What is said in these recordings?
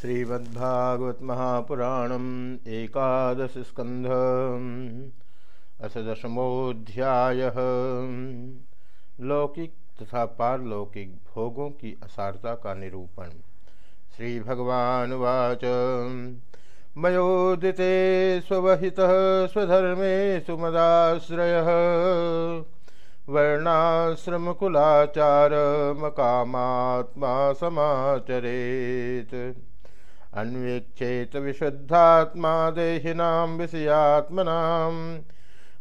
श्रीमद्भागवत महापुराणम एकादश स्कंध अथ दशमोध्याय लौकिक तथा पारलौकिक भोगों की असारता का निरूपण। श्री भगवान वाच मयोदिते स्वहित स्वधर्मे सुमदाश्रय। वर्णाश्रमकुलाचार मकामात्मा समाचरेत। अन्वीक्षेत विशुद्धात्मा देहिनां गुणेशु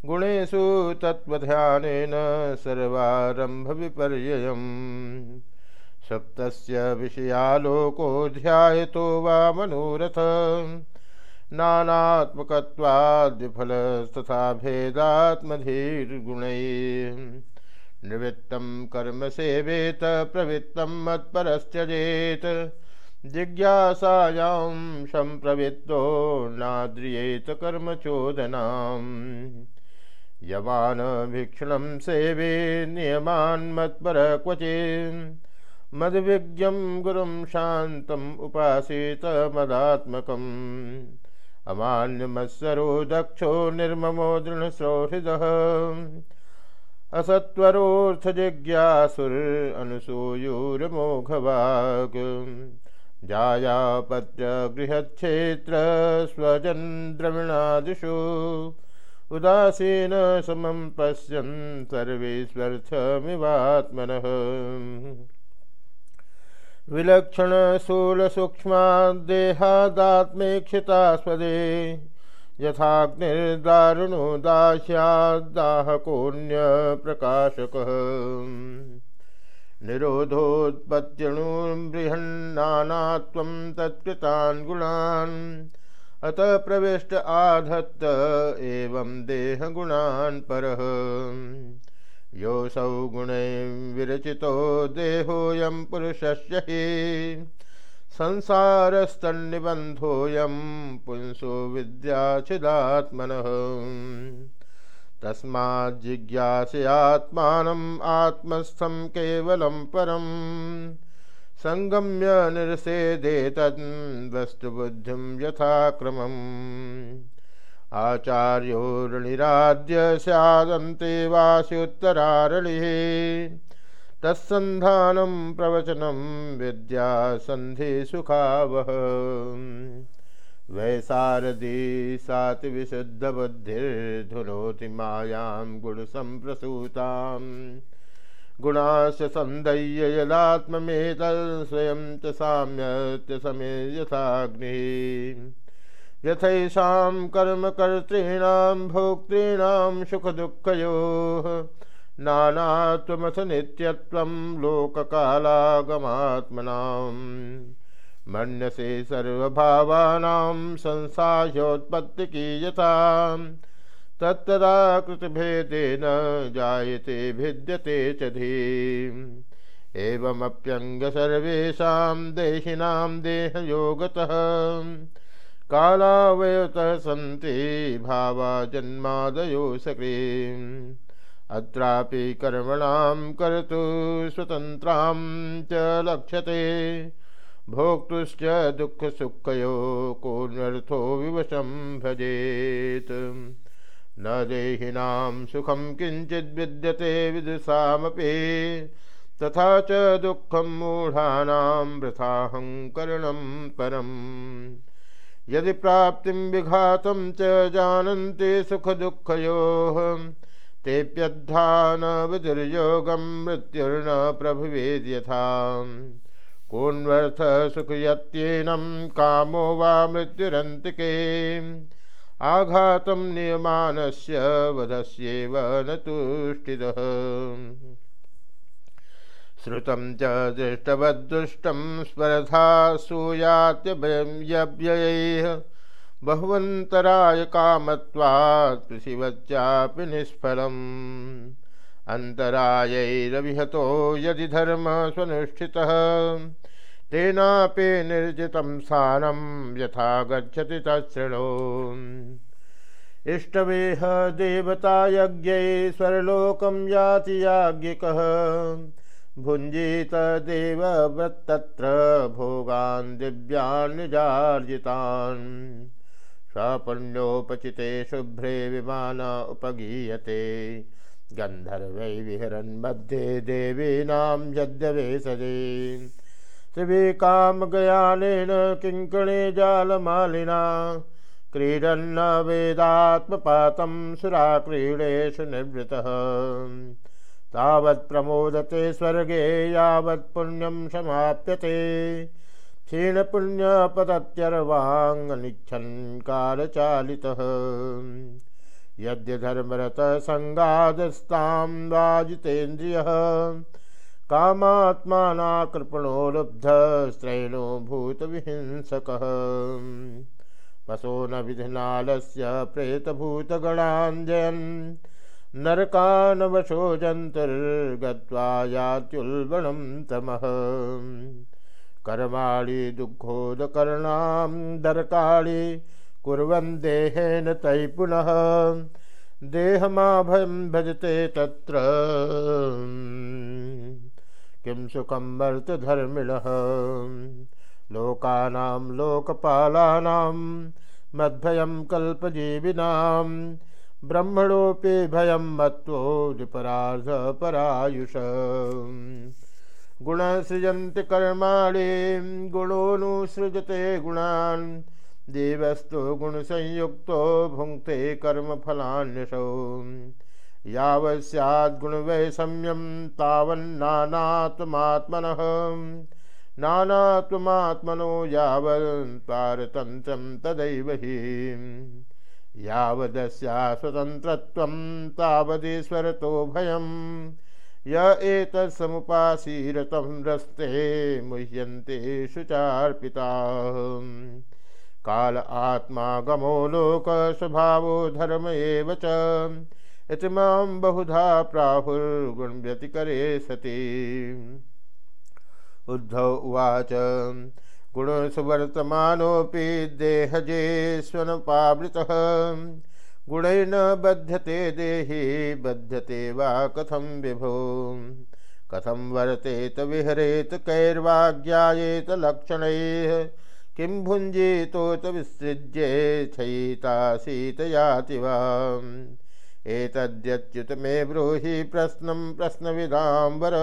गुणेषु तत्त्वध्यानेन सर्वारम्भविपर्ययम्। सप्तस्य विषयालोको ध्यायतो वा मनोरथ। नानात्मकत्वाद्विफलस्तथा भेदात्मधीर्गुणैः। निवृत्तं कर्म सेवेत प्रवृत्त मत्परश्चजेत। जिज्ञासायां सम्प्रवृत्तो नाद्रियेत कर्मचोदनाम्। यमानभीक्षणं सेवे नियमान्मत्पर क्वचिन् मद्विज्ञं गुरुं शान्तम् उपासीत मदात्मकम्। अमान्यमत्सरो दक्षो निर्ममो दृढसौहृदः असत्वरोऽर्थजिज्ञासुरनुसूयुर्मोघवाग् जायापत्यगृहक्षेत्र स्वजन्द्रविणादिषु उदासीन समं पश्यन् सर्वेष्वर्थमिवात्मनः विलक्षणशूलसूक्ष्माद्देहादात्मेक्षिता स्वदे यथाग्निर्दारुणो दास्याद्दाहकोऽन्यप्रकाशकः निरोधोत्पत्त्यणुर्बृहन्नानात्वं तत्कृतान् गुणान् अत प्रविष्ट आधत्त एवं देहगुणान् परः। योऽसौ गुणै विरचितो देहोऽयं पुरुषस्य हि। संसारस्तन्निबन्धोऽयं पुंसो विद्याचिदात्मनः तस्माज्जिज्ञासयात्मानम् आत्मस्थं केवलं परं। सङ्गम्य निरसेदेतद्वस्तुबुद्धिं यथाक्रमम्। आचार्योर्निराद्य स्यादन्ते वास्योत्तरारणिः तत्सन्धानं प्रवचनं वैशारदी सातिविशुद्धबुद्धिर्धुनोति मायां गुणसम्प्रसूतां गुणाश्च सन्दय्य यदात्ममेतल् स्वयं च साम्यत्यसमे यथाग्निः। यथैषां कर्मकर्तॄणां भोक्तॄणां सुखदुःखयोः। नानात्वमथ नित्यत्वं लोककालागमात्मनाम्। मन्यसे सर्वभावानां संसाह्योत्पत्तिकी यथा तत्तदा कृतभेदेन जायते, भिद्यते च धीम्। एवमप्यङ्ग सर्वेषां देहिनां देहयोगतः। कालावयतः सन्ति भावा जन्मादयो सक्रीम् अत्रापि कर्मणां कर्तु स्वतन्त्रां लक्ष्यते। भोक्तुश्च दुःखसुखयो कोऽन्यर्थो विवशं भजेत्। न देहिनां सुखं किञ्चिद्विद्यते विदुषामपि, तथा च दुःखं मूढानां वृथाहङ्करणं परम्। यदि प्राप्तिं विघातं च जानन्ति सुखदुःखयोः तेऽप्यद्धा न विदुर्योगं मृत्युर्न प्रभुवेद्यथा। कोन्वर्थ सुखयत्येनं कामो वा मृत्युरन्तिके। आघातं नियमानस्य वधस्येव न तुष्टिदः श्रुतं च दृष्टवद्दुष्टं स्पर्धा सूयात्यव्ययैः बहुवन्तराय कामत्वात् पृथिवच्चापि निष्फलम्। अन्तरायैरविहतो यदि धर्म स्वनुष्ठितः। तेनापि निर्जितं स्थानं यथा गच्छति तच्छृणो इष्टवेह देवतायज्ञै स्वर्लोकं याति याज्ञिकः। भुञ्जीत देवव्रतत्र भोगान् दिव्यान्निजार्जितान् स्वपुण्योपचिते शुभ्रे विमान उपगीयते। गन्धर्वै विहरन् मध्ये देवीनां यद्यवेशदे शिविकामगयानेन किङ्कणे जालमालिना। क्रीडन्न वेदात्मपातं सुराक्रीडेषु निवृतः तावत् प्रमोदते स्वर्गे, यावत् पुण्यं समाप्यते। क्षीणपुण्यपदत्यर्वाङ्निच्छन् कालचालितः यद्य धर्मरतः सङ्गादस्तां वाजितेन्द्रियः कामात्मानाकृपणो लुब्धस्त्रैणो भूतविहिंसकः वसो न विधिनालस्य प्रेतभूतगणाञ्जयन् नरकानवशो जन्तुर्गत्वा यात्युल्बणं तमः। कर्माणि दुःखोदकर्णां दरकाणि कुर्वन् देहेन पुनः। देहमाभयं भजते तत्र। किं सुखं वर्तधर्मिणः लोकानां लोकपालानां, मद्भयं कल्पजीविनां ब्रह्मणोऽपि भयं मत्वो विपरार्धपरायुष गुणसृजन्ति कर्माणि गुणोऽनुसृजते गुणान्, देवस्तु गुणसंयुक्तो भुङ्क्ते कर्मफलान्यसौ यावत् स्याद्गुणवैषम्यं तावन्नानात्मात्मनः नानात्मात्मनो यावत् पारतन्त्रं तदैव हि। यावदस्या स्वतन्त्रत्वं तावदीश्वरतो भयं। य एतत्समुपासीरतं रस्ते काल आत्मा गमो लोकस्वभावो धर्म एव इति माँ बहुधा प्राहुर्गुणव्यतिकरे सती। उद्धव उवाच, गुणसुवर्तमानोऽपि देहजेष्वनुपावृतः। गुणैर्न बध्यते देहि, बध्यते वा कथं विभो? कथं वर्तेत विहरेत कैर्वाज्ञायेत लक्षणैः? किं भुञ्जीतोत विसृज्ये छयितासीतयाति वा एतद्यच्युत मे ब्रूहि प्रश्नं वर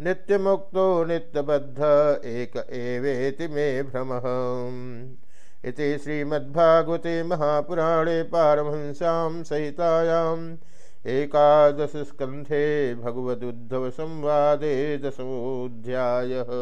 नित्यमुक्तो नित्यबद्ध एक एवेति मे भ्रमः। इति श्रीमद्भागवते महापुराणे पारमहंस्यां सहितायाम् एकादशस्कन्धे भगवदुद्धवसंवादे दशमोऽध्यायः।